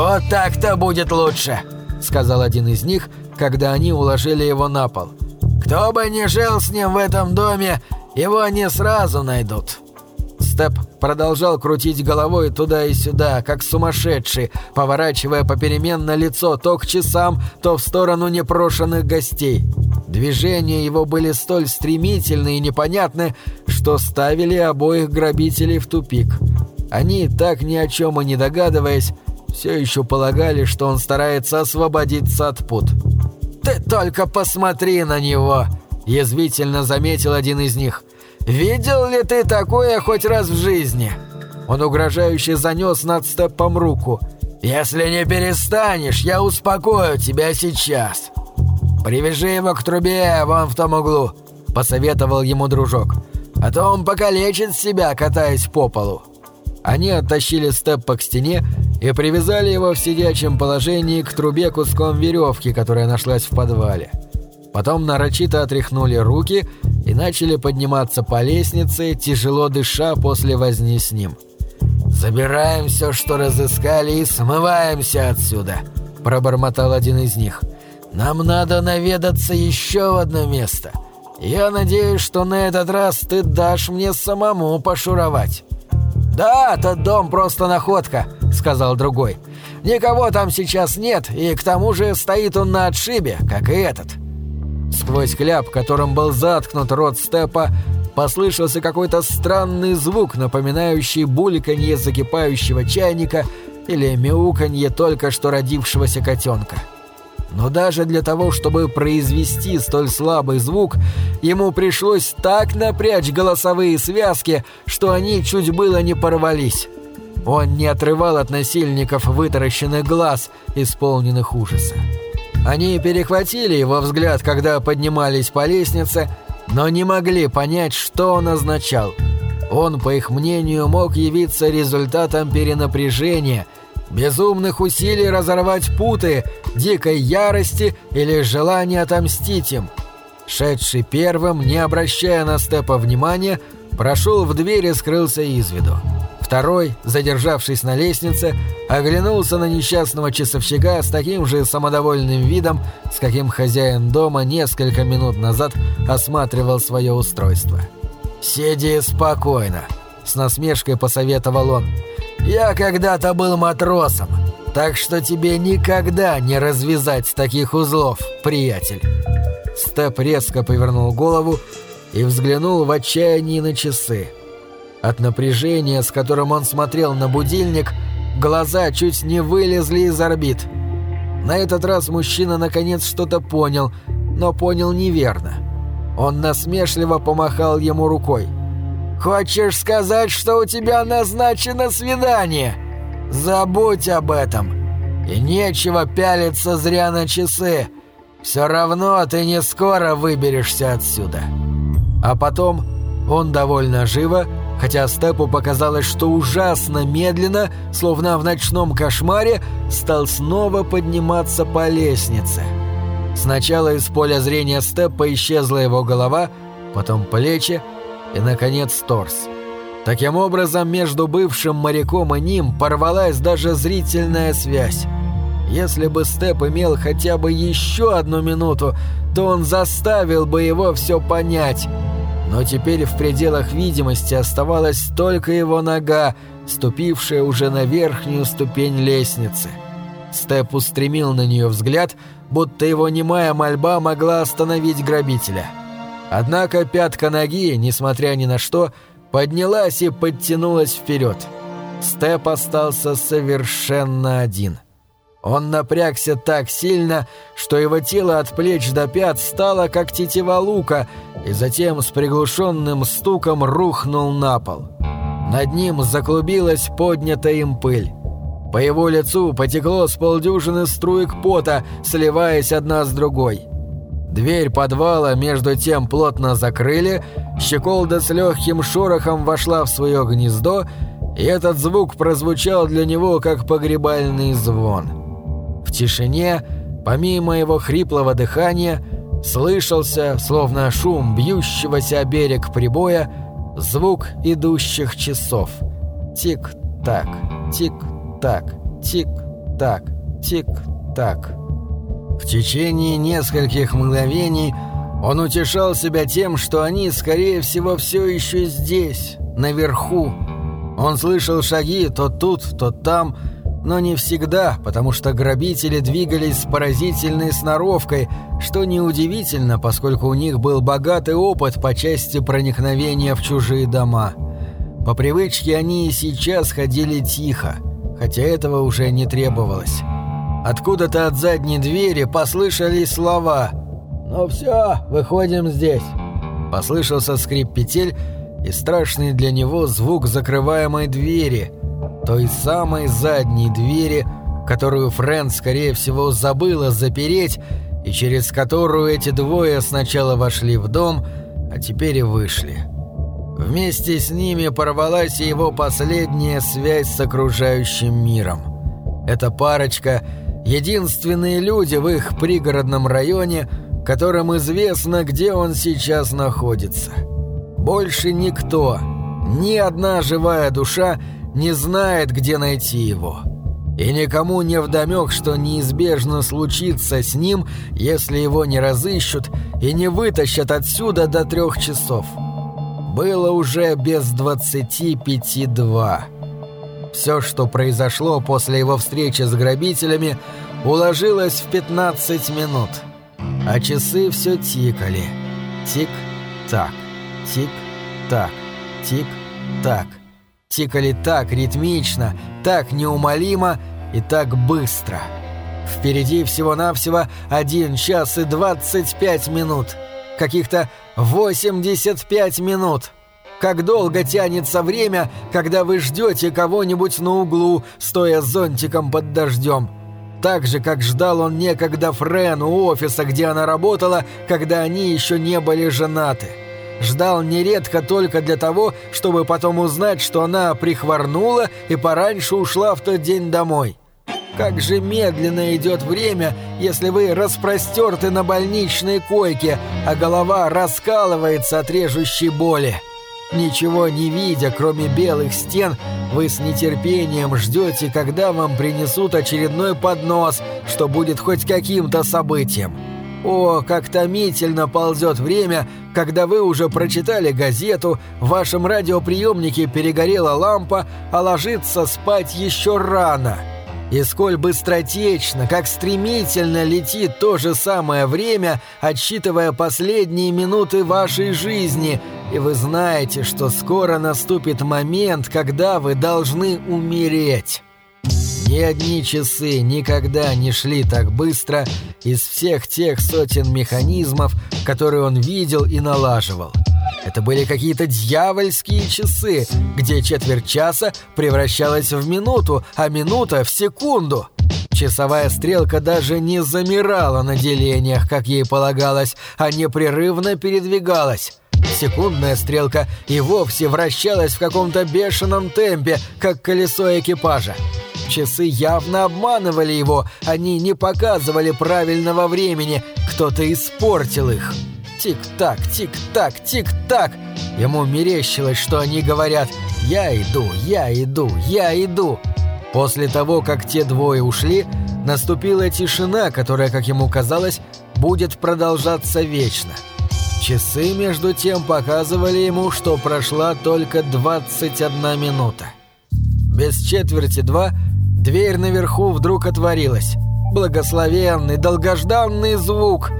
«Вот так-то будет лучше», — сказал один из них, когда они уложили его на пол. «Кто бы ни жил с ним в этом доме, его не сразу найдут». Степ продолжал крутить головой туда и сюда, как сумасшедший, поворачивая попеременно лицо то к часам, то в сторону непрошенных гостей. Движения его были столь стремительны и непонятны, что ставили обоих грабителей в тупик. Они, так ни о чем и не догадываясь, все еще полагали, что он старается освободиться от пут. «Ты только посмотри на него!» – язвительно заметил один из них. «Видел ли ты такое хоть раз в жизни?» Он угрожающе занес над степом руку. «Если не перестанешь, я успокою тебя сейчас!» «Привяжи его к трубе вон в том углу», — посоветовал ему дружок. «А то он покалечит себя, катаясь по полу». Они оттащили Степпа к стене и привязали его в сидячем положении к трубе куском веревки, которая нашлась в подвале. Потом нарочито отряхнули руки и начали подниматься по лестнице, тяжело дыша после возни с ним. «Забираем все, что разыскали, и смываемся отсюда», – пробормотал один из них. «Нам надо наведаться еще в одно место. Я надеюсь, что на этот раз ты дашь мне самому пошуровать». «Да, тот дом просто находка», — сказал другой. «Никого там сейчас нет, и к тому же стоит он на отшибе, как и этот». Сквозь кляп, которым был заткнут рот степа, послышался какой-то странный звук, напоминающий бульканье закипающего чайника или мяуканье только что родившегося котенка. Но даже для того, чтобы произвести столь слабый звук, ему пришлось так напрячь голосовые связки, что они чуть было не порвались. Он не отрывал от насильников вытаращенных глаз, исполненных ужаса. Они перехватили его взгляд, когда поднимались по лестнице, но не могли понять, что он означал. Он, по их мнению, мог явиться результатом перенапряжения – безумных усилий разорвать путы, дикой ярости или желания отомстить им. Шедший первым, не обращая на Степа внимания, прошел в дверь и скрылся из виду. Второй, задержавшись на лестнице, оглянулся на несчастного часовщика с таким же самодовольным видом, с каким хозяин дома несколько минут назад осматривал свое устройство. «Сиди спокойно», — с насмешкой посоветовал он. Я когда-то был матросом, так что тебе никогда не развязать таких узлов, приятель». Степ резко повернул голову и взглянул в отчаянии на часы. От напряжения, с которым он смотрел на будильник, глаза чуть не вылезли из орбит. На этот раз мужчина наконец что-то понял, но понял неверно. Он насмешливо помахал ему рукой. Хочешь сказать, что у тебя назначено свидание? Забудь об этом. И нечего пялиться зря на часы. Все равно ты не скоро выберешься отсюда. А потом он довольно живо, хотя Степу показалось, что ужасно медленно, словно в ночном кошмаре, стал снова подниматься по лестнице. Сначала из поля зрения Степа исчезла его голова, потом плечи, и, наконец, торс. Таким образом, между бывшим моряком и ним порвалась даже зрительная связь. Если бы Степ имел хотя бы еще одну минуту, то он заставил бы его все понять. Но теперь в пределах видимости оставалась только его нога, ступившая уже на верхнюю ступень лестницы. Степ устремил на нее взгляд, будто его немая мольба могла остановить грабителя. — Однако пятка ноги, несмотря ни на что, поднялась и подтянулась вперед. Степ остался совершенно один. Он напрягся так сильно, что его тело от плеч до пят стало как тетива лука, и затем с приглушенным стуком рухнул на пол. Над ним заклубилась поднятая им пыль. По его лицу потекло с полдюжины струек пота, сливаясь одна с другой. Дверь подвала между тем плотно закрыли, щеколда с легким шорохом вошла в свое гнездо, и этот звук прозвучал для него как погребальный звон. В тишине, помимо его хриплого дыхания, слышался, словно шум бьющегося о берег прибоя, звук идущих часов. Тик-так, тик-так, тик-так. Тик-так. В течение нескольких мгновений он утешал себя тем, что они, скорее всего, все еще здесь, наверху. Он слышал шаги то тут, то там, но не всегда, потому что грабители двигались с поразительной сноровкой, что неудивительно, поскольку у них был богатый опыт по части проникновения в чужие дома. По привычке они и сейчас ходили тихо, хотя этого уже не требовалось. Откуда-то от задней двери послышались слова «Ну все, выходим здесь». Послышался скрип петель и страшный для него звук закрываемой двери – той самой задней двери, которую Фрэнд, скорее всего, забыла запереть, и через которую эти двое сначала вошли в дом, а теперь и вышли. Вместе с ними порвалась его последняя связь с окружающим миром. Эта парочка — единственные люди в их пригородном районе, которым известно, где он сейчас находится. Больше никто, ни одна живая душа — не знает, где найти его. И никому не вдомек, что неизбежно случится с ним, если его не разыщут и не вытащат отсюда до трех часов. Было уже без двадцати пяти два. Все, что произошло после его встречи с грабителями, уложилось в 15 минут. А часы все тикали. Тик-так, тик-так, тик-так тикали так ритмично, так неумолимо и так быстро. Впереди всего-навсего один час и двадцать пять минут. Каких-то восемьдесят пять минут. Как долго тянется время, когда вы ждете кого-нибудь на углу, стоя зонтиком под дождем. Так же, как ждал он некогда Френ у офиса, где она работала, когда они еще не были женаты ждал нередко только для того, чтобы потом узнать, что она прихворнула и пораньше ушла в тот день домой. Как же медленно идет время, если вы распростерты на больничной койке, а голова раскалывается от режущей боли. Ничего не видя, кроме белых стен, вы с нетерпением ждете, когда вам принесут очередной поднос, что будет хоть каким-то событием. О, как томительно ползет время, когда вы уже прочитали газету, в вашем радиоприемнике перегорела лампа, а ложиться спать еще рано. И сколь быстротечно, как стремительно летит то же самое время, отсчитывая последние минуты вашей жизни, и вы знаете, что скоро наступит момент, когда вы должны умереть. Ни одни часы никогда не шли так быстро из всех тех сотен механизмов, которые он видел и налаживал. Это были какие-то дьявольские часы, где четверть часа превращалась в минуту, а минута — в секунду. Часовая стрелка даже не замирала на делениях, как ей полагалось, а непрерывно передвигалась. Секундная стрелка и вовсе вращалась в каком-то бешеном темпе, как колесо экипажа. Часы явно обманывали его, они не показывали правильного времени, кто-то испортил их. Тик-так, тик-так, тик-так. Ему мерещилось, что они говорят «Я иду, я иду, я иду». После того, как те двое ушли, наступила тишина, которая, как ему казалось, будет продолжаться вечно. Часы, между тем, показывали ему, что прошла только 21 минута. Без четверти два Дверь наверху вдруг отворилась. Благословенный, долгожданный звук.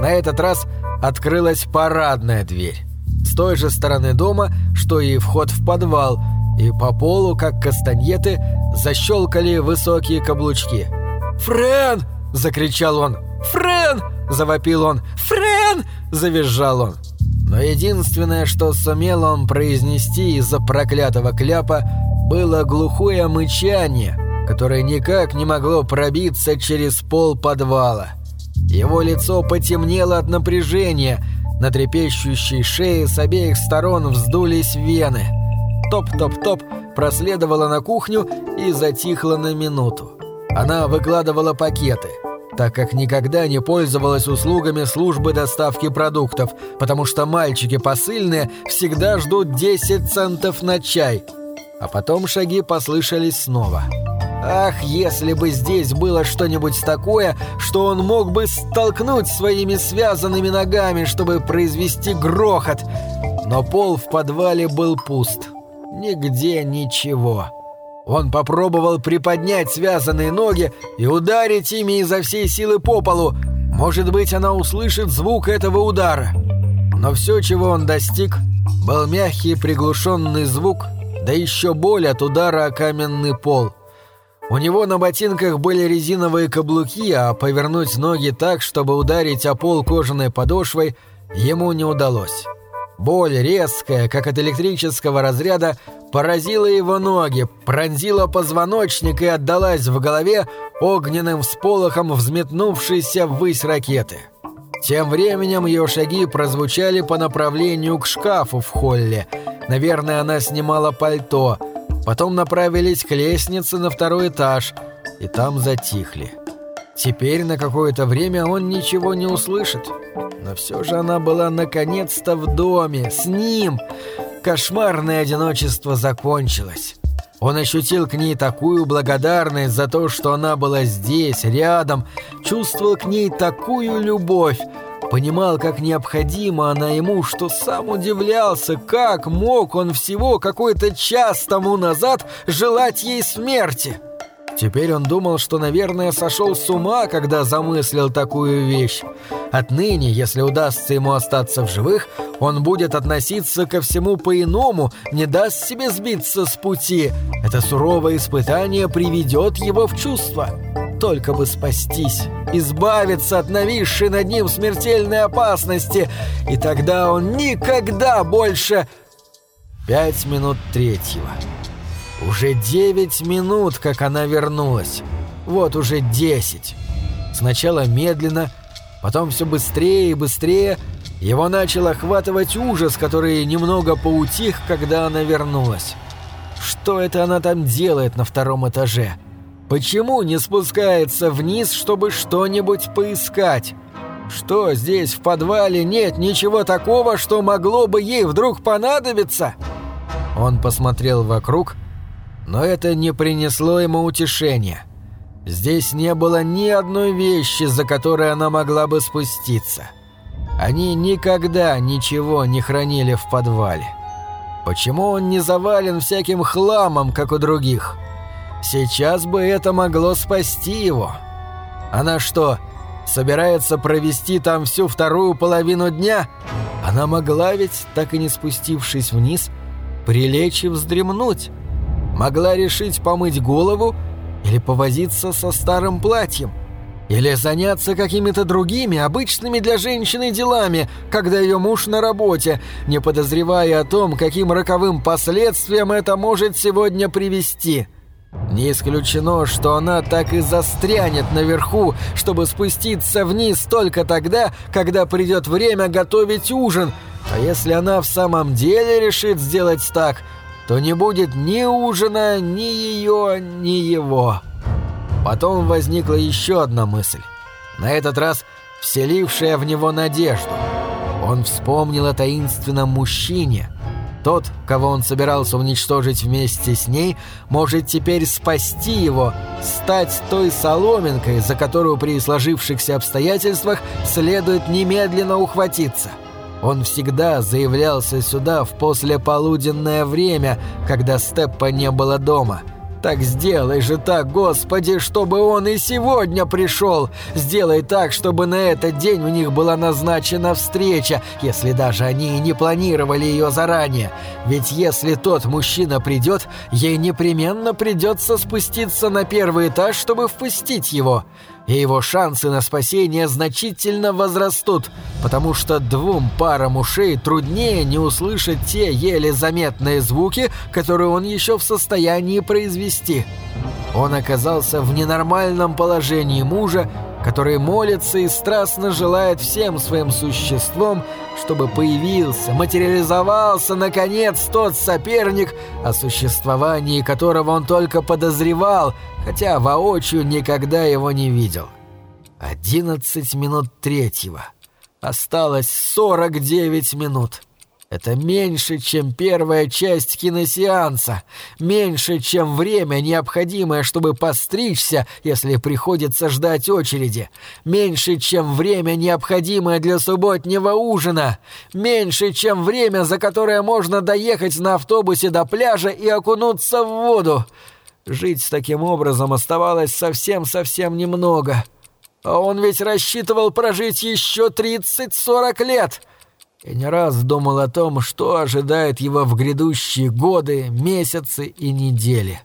На этот раз открылась парадная дверь. С той же стороны дома, что и вход в подвал, и по полу, как кастаньеты, защелкали высокие каблучки. «Френ!» – закричал он. «Френ!» – завопил он. «Френ!» – завизжал он. Но единственное, что сумел он произнести из-за проклятого кляпа, было глухое мычание – которое никак не могло пробиться через пол подвала. Его лицо потемнело от напряжения, на трепещущей шее с обеих сторон вздулись вены. Топ-топ-топ проследовала на кухню и затихла на минуту. Она выкладывала пакеты, так как никогда не пользовалась услугами службы доставки продуктов, потому что мальчики посыльные всегда ждут 10 центов на чай. А потом шаги послышались снова. Ах, если бы здесь было что-нибудь такое, что он мог бы столкнуть своими связанными ногами, чтобы произвести грохот. Но пол в подвале был пуст. Нигде ничего. Он попробовал приподнять связанные ноги и ударить ими изо всей силы по полу. Может быть, она услышит звук этого удара. Но все, чего он достиг, был мягкий приглушенный звук, да еще боль от удара о каменный пол. У него на ботинках были резиновые каблуки, а повернуть ноги так, чтобы ударить о пол кожаной подошвой, ему не удалось. Боль резкая, как от электрического разряда, поразила его ноги, пронзила позвоночник и отдалась в голове огненным всполохом взметнувшейся ввысь ракеты. Тем временем ее шаги прозвучали по направлению к шкафу в холле. Наверное, она снимала пальто. Потом направились к лестнице на второй этаж, и там затихли. Теперь на какое-то время он ничего не услышит. Но все же она была наконец-то в доме, с ним. Кошмарное одиночество закончилось. Он ощутил к ней такую благодарность за то, что она была здесь, рядом, чувствовал к ней такую любовь, понимал, как необходима она ему, что сам удивлялся, как мог он всего какой-то час тому назад желать ей смерти. Теперь он думал, что, наверное, сошел с ума, когда замыслил такую вещь. Отныне, если удастся ему остаться в живых, он будет относиться ко всему по-иному, не даст себе сбиться с пути. Это суровое испытание приведет его в чувство. Только бы спастись, избавиться от нависшей над ним смертельной опасности, и тогда он никогда больше... Пять минут третьего. Уже девять минут, как она вернулась. Вот уже десять. Сначала медленно, потом все быстрее и быстрее. Его начал охватывать ужас, который немного поутих, когда она вернулась. Что это она там делает на втором этаже? Почему не спускается вниз, чтобы что-нибудь поискать? Что здесь в подвале нет ничего такого, что могло бы ей вдруг понадобиться? Он посмотрел вокруг но это не принесло ему утешения. Здесь не было ни одной вещи, за которой она могла бы спуститься. Они никогда ничего не хранили в подвале. Почему он не завален всяким хламом, как у других? Сейчас бы это могло спасти его. Она что, собирается провести там всю вторую половину дня? Она могла ведь, так и не спустившись вниз, прилечь и вздремнуть могла решить помыть голову или повозиться со старым платьем, или заняться какими-то другими, обычными для женщины делами, когда ее муж на работе, не подозревая о том, каким роковым последствиям это может сегодня привести. Не исключено, что она так и застрянет наверху, чтобы спуститься вниз только тогда, когда придет время готовить ужин, а если она в самом деле решит сделать так – то не будет ни ужина, ни ее, ни его. Потом возникла еще одна мысль. На этот раз вселившая в него надежду. Он вспомнил о таинственном мужчине. Тот, кого он собирался уничтожить вместе с ней, может теперь спасти его, стать той соломинкой, за которую при сложившихся обстоятельствах следует немедленно ухватиться. — он всегда заявлялся сюда в послеполуденное время, когда Степпа не было дома. Так сделай же так, Господи, чтобы он и сегодня пришел. Сделай так, чтобы на этот день у них была назначена встреча, если даже они и не планировали ее заранее. Ведь если тот мужчина придет, ей непременно придется спуститься на первый этаж, чтобы впустить его и его шансы на спасение значительно возрастут, потому что двум парам ушей труднее не услышать те еле заметные звуки, которые он еще в состоянии произвести. Он оказался в ненормальном положении мужа, который молится и страстно желает всем своим существом, чтобы появился, материализовался, наконец, тот соперник, о существовании которого он только подозревал, хотя воочию никогда его не видел. Одиннадцать минут третьего. Осталось сорок девять минут. Это меньше, чем первая часть киносеанса, меньше, чем время, необходимое, чтобы постричься, если приходится ждать очереди, меньше, чем время, необходимое для субботнего ужина, меньше, чем время, за которое можно доехать на автобусе до пляжа и окунуться в воду. Жить таким образом оставалось совсем-совсем немного. А он ведь рассчитывал прожить еще 30-40 лет — и не раз думал о том, что ожидает его в грядущие годы, месяцы и недели.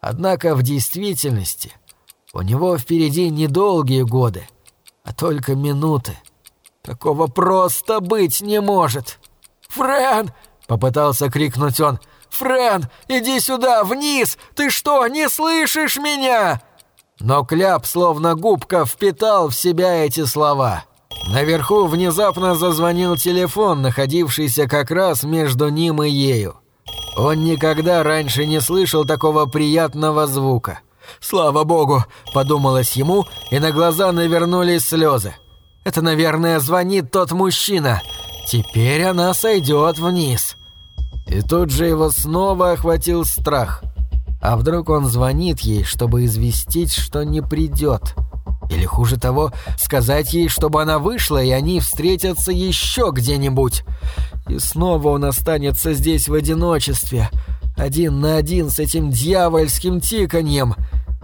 Однако в действительности у него впереди недолгие годы, а только минуты. Такого просто быть не может. «Френ!» — попытался крикнуть он. «Френ, иди сюда, вниз! Ты что, не слышишь меня?» Но Кляп, словно губка, впитал в себя эти слова — Наверху внезапно зазвонил телефон, находившийся как раз между ним и ею. Он никогда раньше не слышал такого приятного звука. «Слава богу!» – подумалось ему, и на глаза навернулись слезы. «Это, наверное, звонит тот мужчина. Теперь она сойдет вниз». И тут же его снова охватил страх. А вдруг он звонит ей, чтобы известить, что не придет – или хуже того, сказать ей, чтобы она вышла, и они встретятся еще где-нибудь. И снова он останется здесь в одиночестве, один на один с этим дьявольским тиканьем.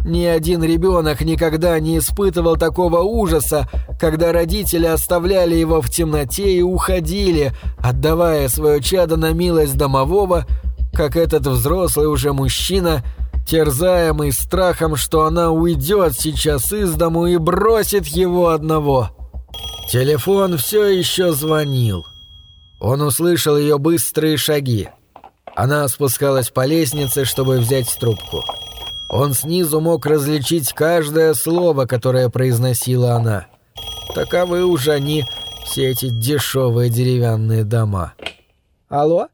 Ни один ребенок никогда не испытывал такого ужаса, когда родители оставляли его в темноте и уходили, отдавая свое чадо на милость домового, как этот взрослый уже мужчина – терзаемый страхом, что она уйдет сейчас из дому и бросит его одного. Телефон все еще звонил. Он услышал ее быстрые шаги. Она спускалась по лестнице, чтобы взять трубку. Он снизу мог различить каждое слово, которое произносила она. Таковы уж они, все эти дешевые деревянные дома. «Алло?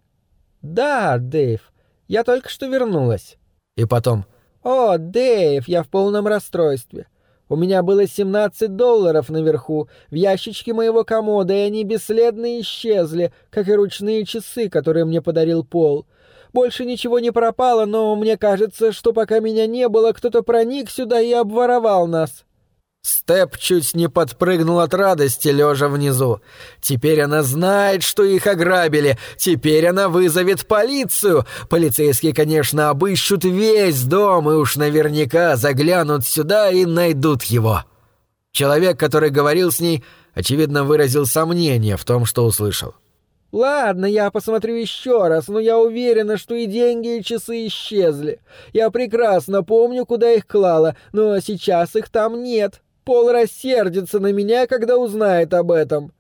Да, Дэйв, я только что вернулась». И потом «О, Дэйв, я в полном расстройстве. У меня было 17 долларов наверху, в ящичке моего комода, и они бесследно исчезли, как и ручные часы, которые мне подарил Пол. Больше ничего не пропало, но мне кажется, что пока меня не было, кто-то проник сюда и обворовал нас». Степ чуть не подпрыгнул от радости, лежа внизу. Теперь она знает, что их ограбили. Теперь она вызовет полицию. Полицейские, конечно, обыщут весь дом и уж наверняка заглянут сюда и найдут его. Человек, который говорил с ней, очевидно, выразил сомнение в том, что услышал. «Ладно, я посмотрю еще раз, но я уверена, что и деньги, и часы исчезли. Я прекрасно помню, куда их клала, но сейчас их там нет. Пол рассердится на меня, когда узнает об этом».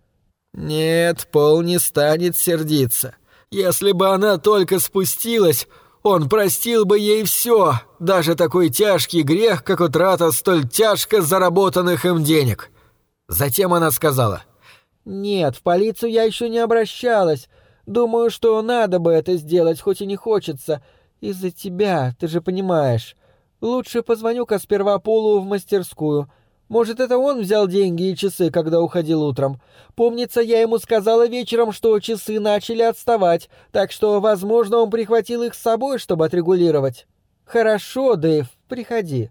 «Нет, Пол не станет сердиться. Если бы она только спустилась, он простил бы ей все, даже такой тяжкий грех, как утрата столь тяжко заработанных им денег». Затем она сказала. «Нет, в полицию я еще не обращалась. Думаю, что надо бы это сделать, хоть и не хочется. Из-за тебя, ты же понимаешь. Лучше позвоню-ка сперва Полу в мастерскую». Может, это он взял деньги и часы, когда уходил утром. Помнится, я ему сказала вечером, что часы начали отставать, так что, возможно, он прихватил их с собой, чтобы отрегулировать. Хорошо, Дэйв, приходи.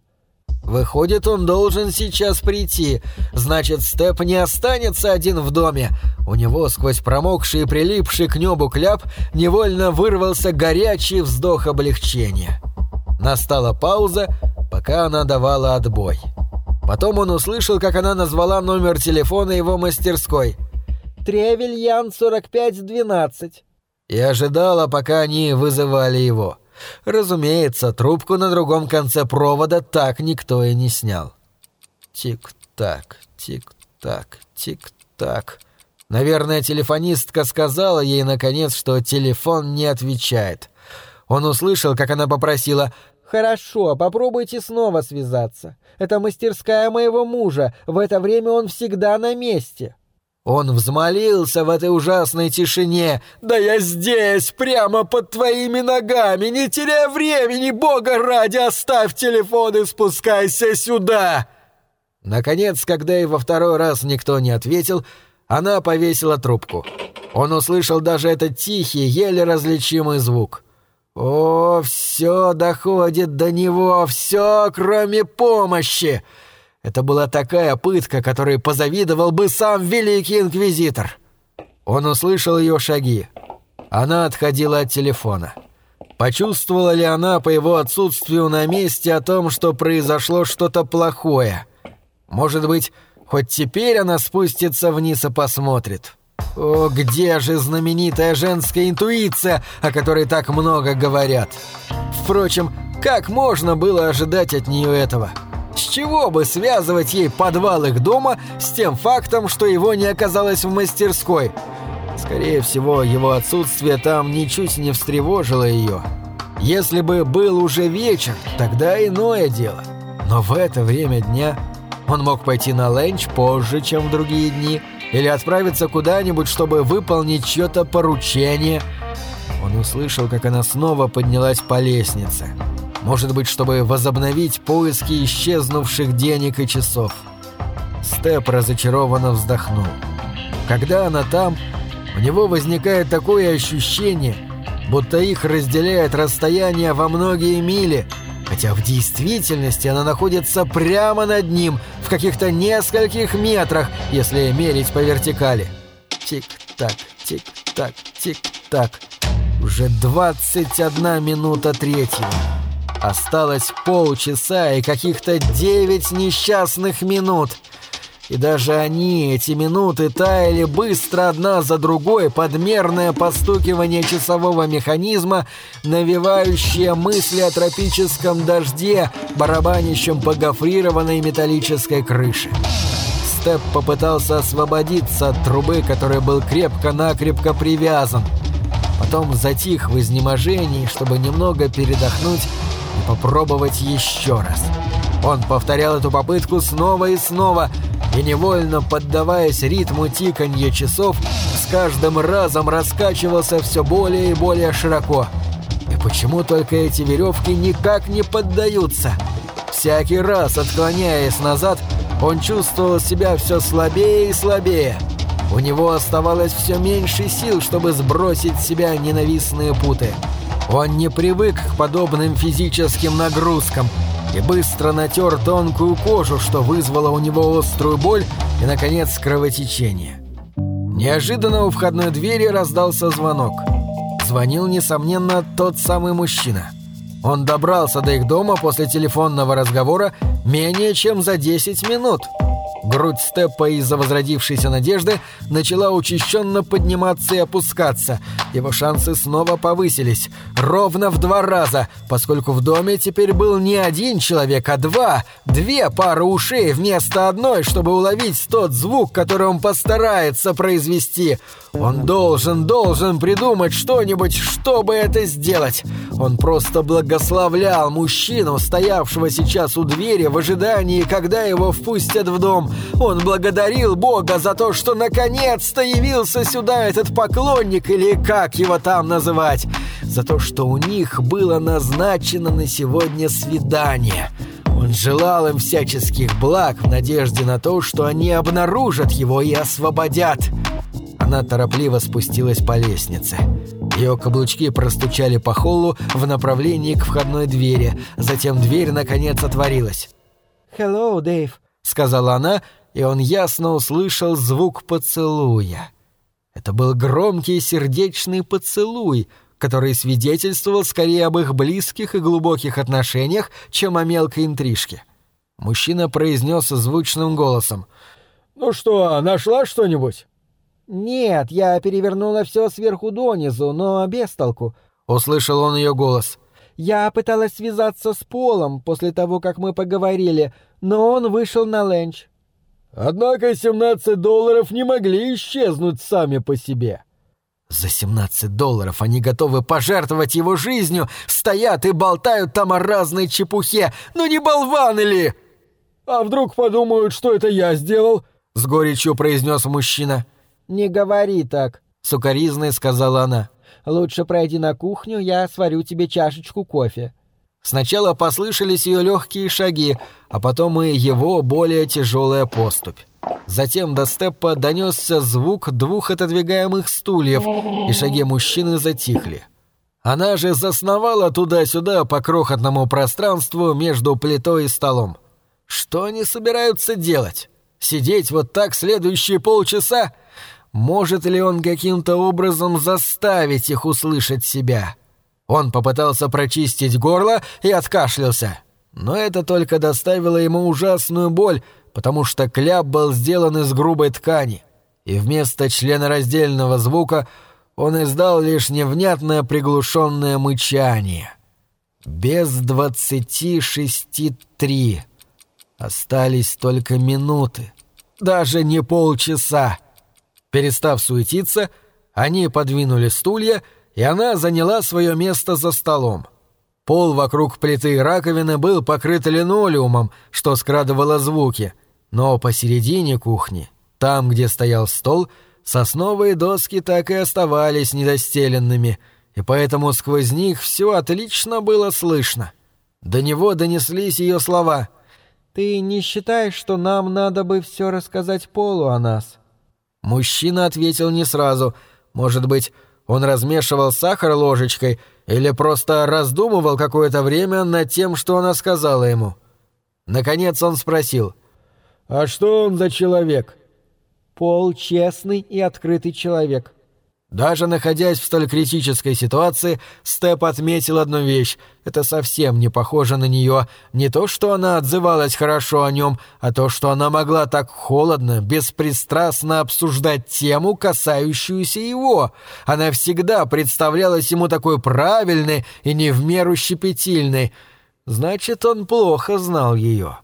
Выходит, он должен сейчас прийти. Значит, Степ не останется один в доме. У него сквозь промокший и прилипший к небу кляп невольно вырвался горячий вздох облегчения. Настала пауза, пока она давала отбой. Потом он услышал, как она назвала номер телефона его мастерской. «Тревельян 4512». И ожидала, пока они вызывали его. Разумеется, трубку на другом конце провода так никто и не снял. Тик-так, тик-так, тик-так. Наверное, телефонистка сказала ей, наконец, что телефон не отвечает. Он услышал, как она попросила «Хорошо, попробуйте снова связаться. Это мастерская моего мужа. В это время он всегда на месте». Он взмолился в этой ужасной тишине. «Да я здесь, прямо под твоими ногами! Не теряй времени, бога ради, оставь телефон и спускайся сюда!» Наконец, когда и во второй раз никто не ответил, она повесила трубку. Он услышал даже этот тихий, еле различимый звук. О, все доходит до него, все, кроме помощи. Это была такая пытка, которой позавидовал бы сам великий инквизитор. Он услышал ее шаги. Она отходила от телефона. Почувствовала ли она по его отсутствию на месте о том, что произошло что-то плохое? Может быть, хоть теперь она спустится вниз и посмотрит. О, где же знаменитая женская интуиция, о которой так много говорят? Впрочем, как можно было ожидать от нее этого? С чего бы связывать ей подвал их дома с тем фактом, что его не оказалось в мастерской? Скорее всего, его отсутствие там ничуть не встревожило ее. Если бы был уже вечер, тогда иное дело. Но в это время дня он мог пойти на ленч позже, чем в другие дни, или отправиться куда-нибудь, чтобы выполнить чье-то поручение. Он услышал, как она снова поднялась по лестнице. Может быть, чтобы возобновить поиски исчезнувших денег и часов. Степ разочарованно вздохнул. Когда она там, у него возникает такое ощущение, будто их разделяет расстояние во многие мили, хотя в действительности она находится прямо над ним, в каких-то нескольких метрах, если мерить по вертикали. Тик-так, тик-так, тик-так. Уже 21 минута третьего. Осталось полчаса и каких-то девять несчастных минут. И даже они, эти минуты, таяли быстро одна за другой подмерное постукивание часового механизма, навевающее мысли о тропическом дожде, барабанящем по гофрированной металлической крыше. Степ попытался освободиться от трубы, которой был крепко-накрепко привязан. Потом затих в изнеможении, чтобы немного передохнуть и попробовать еще раз. Он повторял эту попытку снова и снова, и невольно поддаваясь ритму тиканья часов, с каждым разом раскачивался все более и более широко. И почему только эти веревки никак не поддаются? Всякий раз, отклоняясь назад, он чувствовал себя все слабее и слабее. У него оставалось все меньше сил, чтобы сбросить с себя ненавистные путы. Он не привык к подобным физическим нагрузкам и быстро натер тонкую кожу, что вызвало у него острую боль и, наконец, кровотечение. Неожиданно у входной двери раздался звонок. Звонил, несомненно, тот самый мужчина. Он добрался до их дома после телефонного разговора менее чем за 10 минут. Грудь Степпа из-за возродившейся надежды начала учащенно подниматься и опускаться. Его шансы снова повысились. Ровно в два раза, поскольку в доме теперь был не один человек, а два. Две пары ушей вместо одной, чтобы уловить тот звук, который он постарается произвести. Он должен, должен придумать что-нибудь, чтобы это сделать. Он просто благословлял мужчину, стоявшего сейчас у двери в ожидании, когда его впустят в дом. Он благодарил Бога за то, что наконец-то явился сюда этот поклонник, или как его там называть, за то, что у них было назначено на сегодня свидание. Он желал им всяческих благ в надежде на то, что они обнаружат его и освободят. Она торопливо спустилась по лестнице. Ее каблучки простучали по холлу в направлении к входной двери. Затем дверь наконец отворилась. «Hello, Дэйв», — сказала она, и он ясно услышал звук поцелуя. Это был громкий сердечный поцелуй, который свидетельствовал скорее об их близких и глубоких отношениях, чем о мелкой интрижке. Мужчина произнес звучным голосом. «Ну что, нашла что-нибудь?» «Нет, я перевернула все сверху донизу, но без толку», — услышал он ее голос. «Я пыталась связаться с Полом после того, как мы поговорили, но он вышел на ленч». «Однако 17 долларов не могли исчезнуть сами по себе». За 17 долларов они готовы пожертвовать его жизнью, стоят и болтают там о разной чепухе. Ну не болваны ли? А вдруг подумают, что это я сделал? С горечью произнес мужчина. «Не говори так», — сукоризной сказала она. «Лучше пройди на кухню, я сварю тебе чашечку кофе». Сначала послышались ее легкие шаги, а потом и его более тяжелая поступь. Затем до степа донесся звук двух отодвигаемых стульев, и шаги мужчины затихли. Она же засновала туда-сюда по крохотному пространству между плитой и столом. Что они собираются делать? Сидеть вот так следующие полчаса? Может ли он каким-то образом заставить их услышать себя? Он попытался прочистить горло и откашлялся. Но это только доставило ему ужасную боль, потому что кляп был сделан из грубой ткани, и вместо членораздельного звука он издал лишь невнятное приглушенное мычание. Без двадцати шести три. Остались только минуты. Даже не полчаса. Перестав суетиться, они подвинули стулья, и она заняла свое место за столом. Пол вокруг плиты и раковины был покрыт линолеумом, что скрадывало звуки, но посередине кухни, там, где стоял стол, сосновые доски так и оставались недостеленными, и поэтому сквозь них все отлично было слышно. До него донеслись ее слова. «Ты не считаешь, что нам надо бы все рассказать Полу о нас?» Мужчина ответил не сразу. Может быть, он размешивал сахар ложечкой или просто раздумывал какое-то время над тем, что она сказала ему. Наконец он спросил. «А что он за человек?» «Пол честный и открытый человек. Даже находясь в столь критической ситуации, Степ отметил одну вещь. Это совсем не похоже на нее. Не то, что она отзывалась хорошо о нем, а то, что она могла так холодно, беспристрастно обсуждать тему, касающуюся его. Она всегда представлялась ему такой правильной и не в меру щепетильной. Значит, он плохо знал ее.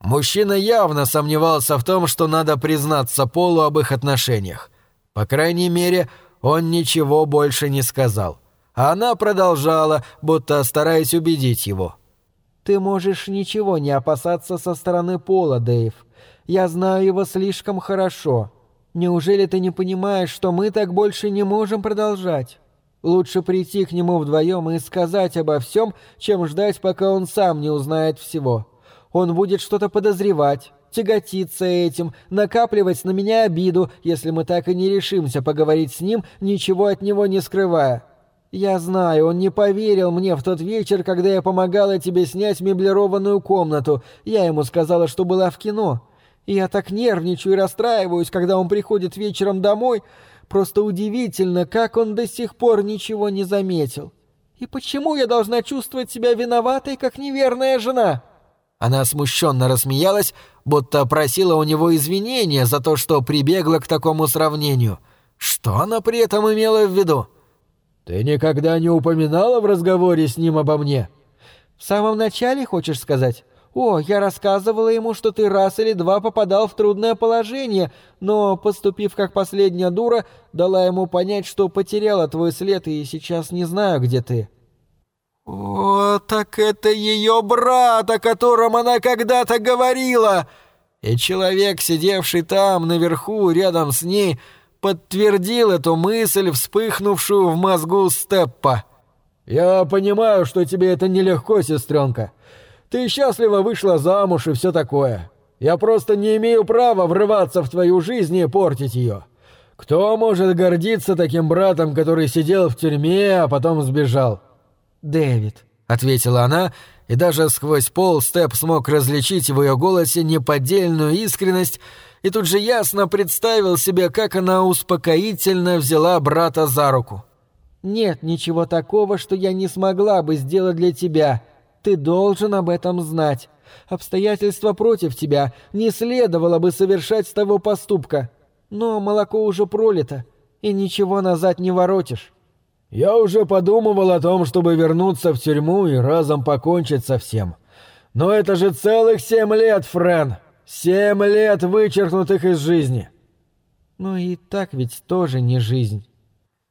Мужчина явно сомневался в том, что надо признаться Полу об их отношениях. По крайней мере, он ничего больше не сказал. Она продолжала, будто стараясь убедить его. «Ты можешь ничего не опасаться со стороны Пола, Дэйв. Я знаю его слишком хорошо. Неужели ты не понимаешь, что мы так больше не можем продолжать? Лучше прийти к нему вдвоем и сказать обо всем, чем ждать, пока он сам не узнает всего. Он будет что-то подозревать, тяготиться этим, накапливать на меня обиду, если мы так и не решимся поговорить с ним, ничего от него не скрывая. Я знаю, он не поверил мне в тот вечер, когда я помогала тебе снять меблированную комнату. Я ему сказала, что была в кино. Я так нервничаю и расстраиваюсь, когда он приходит вечером домой. Просто удивительно, как он до сих пор ничего не заметил. И почему я должна чувствовать себя виноватой, как неверная жена?» Она смущенно рассмеялась, будто просила у него извинения за то, что прибегла к такому сравнению. Что она при этом имела в виду? «Ты никогда не упоминала в разговоре с ним обо мне?» «В самом начале, хочешь сказать?» «О, я рассказывала ему, что ты раз или два попадал в трудное положение, но, поступив как последняя дура, дала ему понять, что потеряла твой след и сейчас не знаю, где ты». «О, так это ее брат, о котором она когда-то говорила!» И человек, сидевший там, наверху, рядом с ней, подтвердил эту мысль, вспыхнувшую в мозгу Степпа. «Я понимаю, что тебе это нелегко, сестренка. Ты счастливо вышла замуж и все такое. Я просто не имею права врываться в твою жизнь и портить ее. Кто может гордиться таким братом, который сидел в тюрьме, а потом сбежал?» Дэвид», — ответила она, и даже сквозь пол Степ смог различить в ее голосе неподдельную искренность и тут же ясно представил себе, как она успокоительно взяла брата за руку. «Нет ничего такого, что я не смогла бы сделать для тебя. Ты должен об этом знать. Обстоятельства против тебя. Не следовало бы совершать того поступка. Но молоко уже пролито, и ничего назад не воротишь». Я уже подумывал о том, чтобы вернуться в тюрьму и разом покончить со всем. Но это же целых семь лет, Френ! Семь лет, вычеркнутых из жизни!» «Ну и так ведь тоже не жизнь».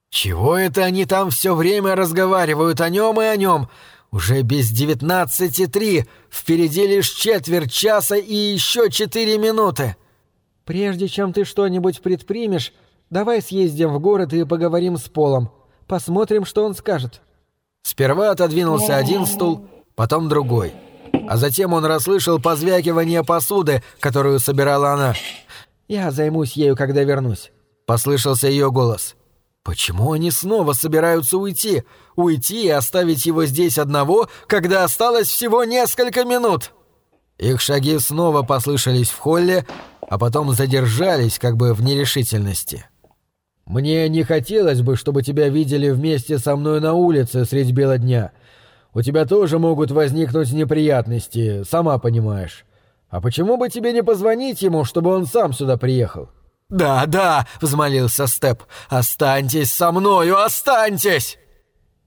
«Чего это они там все время разговаривают о нем и о нем? Уже без девятнадцати три, впереди лишь четверть часа и еще четыре минуты». «Прежде чем ты что-нибудь предпримешь, давай съездим в город и поговорим с Полом. Посмотрим, что он скажет». Сперва отодвинулся один стул, потом другой. А затем он расслышал позвякивание посуды, которую собирала она. Я займусь ею, когда вернусь». Послышался ее голос. Почему они снова собираются уйти? Уйти и оставить его здесь одного, когда осталось всего несколько минут? Их шаги снова послышались в холле, а потом задержались как бы в нерешительности. «Мне не хотелось бы, чтобы тебя видели вместе со мной на улице средь бела дня. У тебя тоже могут возникнуть неприятности, сама понимаешь. А почему бы тебе не позвонить ему, чтобы он сам сюда приехал?» «Да, да!» — взмолился Степ. «Останьтесь со мною, останьтесь!»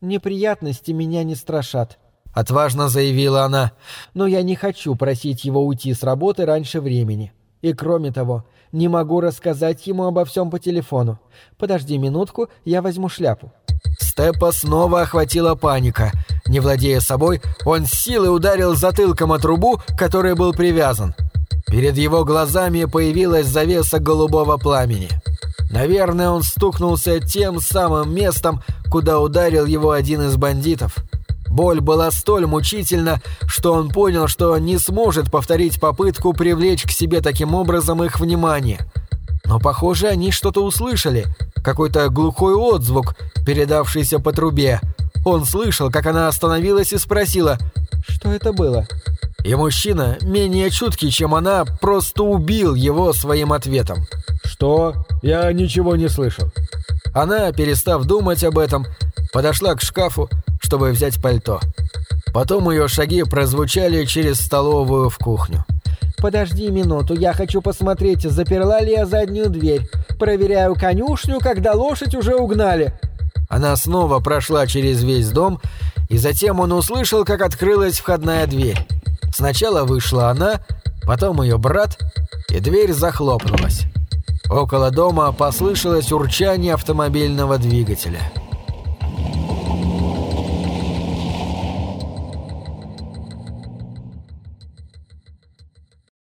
«Неприятности меня не страшат», — отважно заявила она. «Но я не хочу просить его уйти с работы раньше времени. И кроме того, не могу рассказать ему обо всем по телефону. Подожди минутку, я возьму шляпу». Степа снова охватила паника. Не владея собой, он с силой ударил затылком о трубу, к которой был привязан. Перед его глазами появилась завеса голубого пламени. Наверное, он стукнулся тем самым местом, куда ударил его один из бандитов. Боль была столь мучительна, что он понял, что не сможет повторить попытку привлечь к себе таким образом их внимание. Но, похоже, они что-то услышали, какой-то глухой отзвук, передавшийся по трубе. Он слышал, как она остановилась и спросила «Что это было?» И мужчина, менее чуткий, чем она, просто убил его своим ответом. «Что? Я ничего не слышал». Она, перестав думать об этом, подошла к шкафу, чтобы взять пальто. Потом ее шаги прозвучали через столовую в кухню. «Подожди минуту, я хочу посмотреть, заперла ли я заднюю дверь. Проверяю конюшню, когда лошадь уже угнали». Она снова прошла через весь дом, и затем он услышал, как открылась входная дверь. Сначала вышла она, потом ее брат, и дверь захлопнулась. Около дома послышалось урчание автомобильного двигателя.